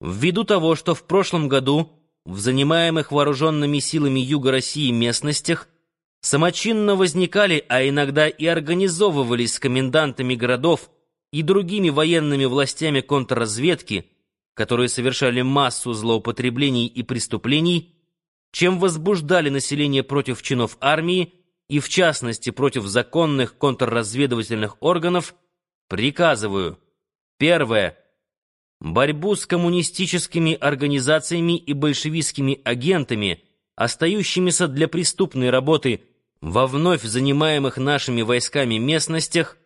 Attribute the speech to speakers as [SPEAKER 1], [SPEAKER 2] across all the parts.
[SPEAKER 1] Ввиду того, что в прошлом году в занимаемых вооруженными силами Юга России местностях самочинно возникали, а иногда и организовывались с комендантами городов и другими военными властями контрразведки, которые совершали массу злоупотреблений и преступлений, чем возбуждали население против чинов армии и, в частности, против законных контрразведывательных органов, приказываю. Первое. Борьбу с коммунистическими организациями и большевистскими агентами, остающимися для преступной работы во вновь занимаемых нашими войсками местностях,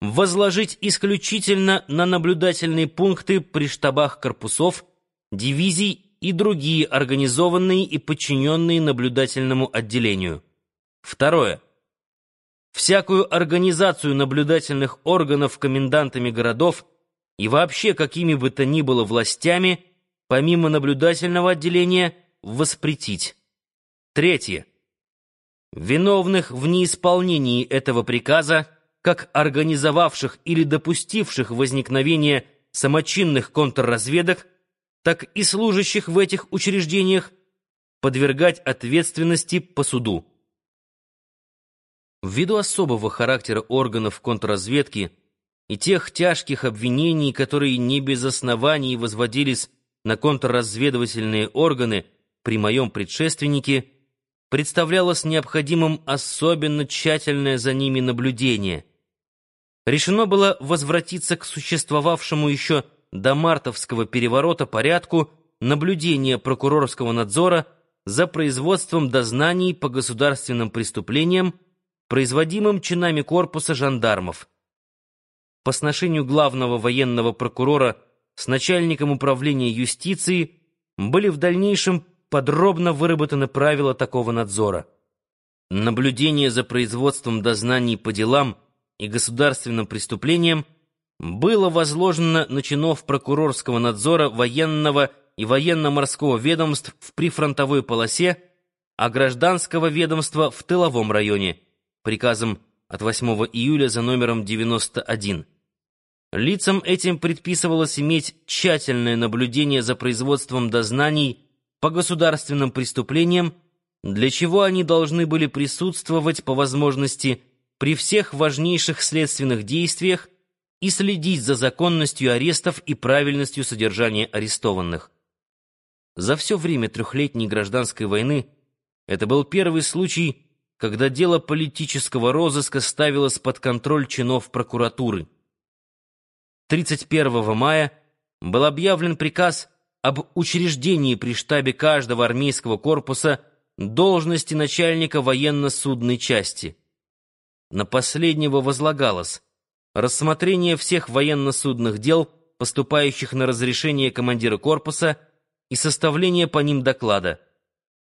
[SPEAKER 1] возложить исключительно на наблюдательные пункты при штабах корпусов, дивизий и другие организованные и подчиненные наблюдательному отделению. Второе. Всякую организацию наблюдательных органов комендантами городов и вообще какими бы то ни было властями, помимо наблюдательного отделения, воспретить. Третье. Виновных в неисполнении этого приказа, как организовавших или допустивших возникновение самочинных контрразведок, так и служащих в этих учреждениях, подвергать ответственности по суду. Ввиду особого характера органов контрразведки и тех тяжких обвинений, которые не без оснований возводились на контрразведывательные органы при моем предшественнике, представлялось необходимым особенно тщательное за ними наблюдение. Решено было возвратиться к существовавшему еще до мартовского переворота порядку наблюдения прокурорского надзора за производством дознаний по государственным преступлениям, производимым чинами корпуса жандармов. По сношению главного военного прокурора с начальником управления юстиции были в дальнейшем подробно выработаны правила такого надзора. Наблюдение за производством дознаний по делам и государственным преступлениям было возложено на чинов прокурорского надзора военного и военно-морского ведомств в прифронтовой полосе, а гражданского ведомства в тыловом районе, приказом от 8 июля за номером 91. Лицам этим предписывалось иметь тщательное наблюдение за производством дознаний по государственным преступлениям, для чего они должны были присутствовать по возможности при всех важнейших следственных действиях и следить за законностью арестов и правильностью содержания арестованных. За все время трехлетней гражданской войны это был первый случай, когда дело политического розыска ставилось под контроль чинов прокуратуры. 31 мая был объявлен приказ об учреждении при штабе каждого армейского корпуса должности начальника военно-судной части. На последнего возлагалось рассмотрение всех военно-судных дел, поступающих на разрешение командира корпуса, и составление по ним доклада,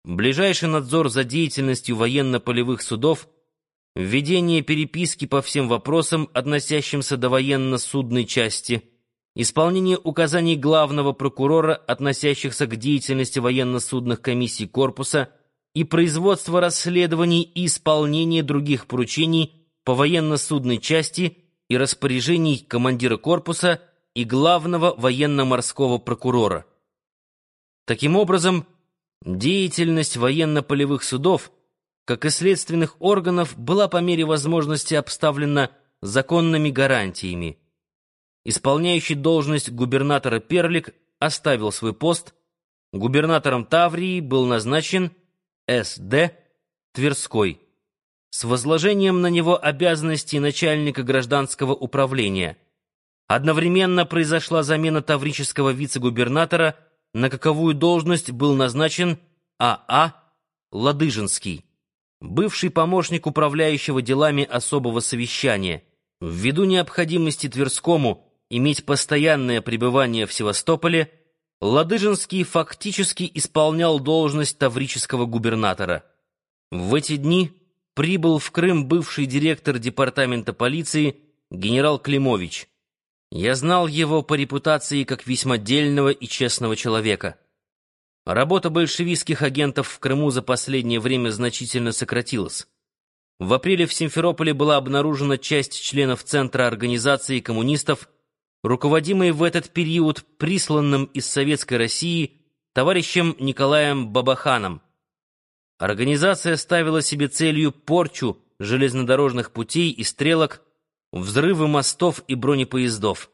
[SPEAKER 1] ближайший надзор за деятельностью военно-полевых судов, введение переписки по всем вопросам, относящимся до военно-судной части, исполнение указаний главного прокурора, относящихся к деятельности военно-судных комиссий корпуса, и производство расследований и исполнение других поручений по военно-судной части и распоряжений командира корпуса и главного военно-морского прокурора. Таким образом, деятельность военно-полевых судов, как и следственных органов, была по мере возможности обставлена законными гарантиями. Исполняющий должность губернатора Перлик оставил свой пост, губернатором Таврии был назначен С.Д. Тверской с возложением на него обязанностей начальника гражданского управления. Одновременно произошла замена таврического вице-губернатора – на каковую должность был назначен А.А. А Ладыжинский, бывший помощник управляющего делами особого совещания. Ввиду необходимости Тверскому иметь постоянное пребывание в Севастополе, Ладыжинский фактически исполнял должность таврического губернатора. В эти дни прибыл в Крым бывший директор департамента полиции генерал Климович. Я знал его по репутации как весьма дельного и честного человека. Работа большевистских агентов в Крыму за последнее время значительно сократилась. В апреле в Симферополе была обнаружена часть членов Центра организации коммунистов, руководимый в этот период присланным из Советской России товарищем Николаем Бабаханом. Организация ставила себе целью порчу железнодорожных путей и стрелок, взрывы мостов и бронепоездов.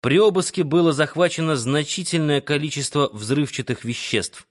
[SPEAKER 1] При обыске было захвачено значительное количество взрывчатых веществ.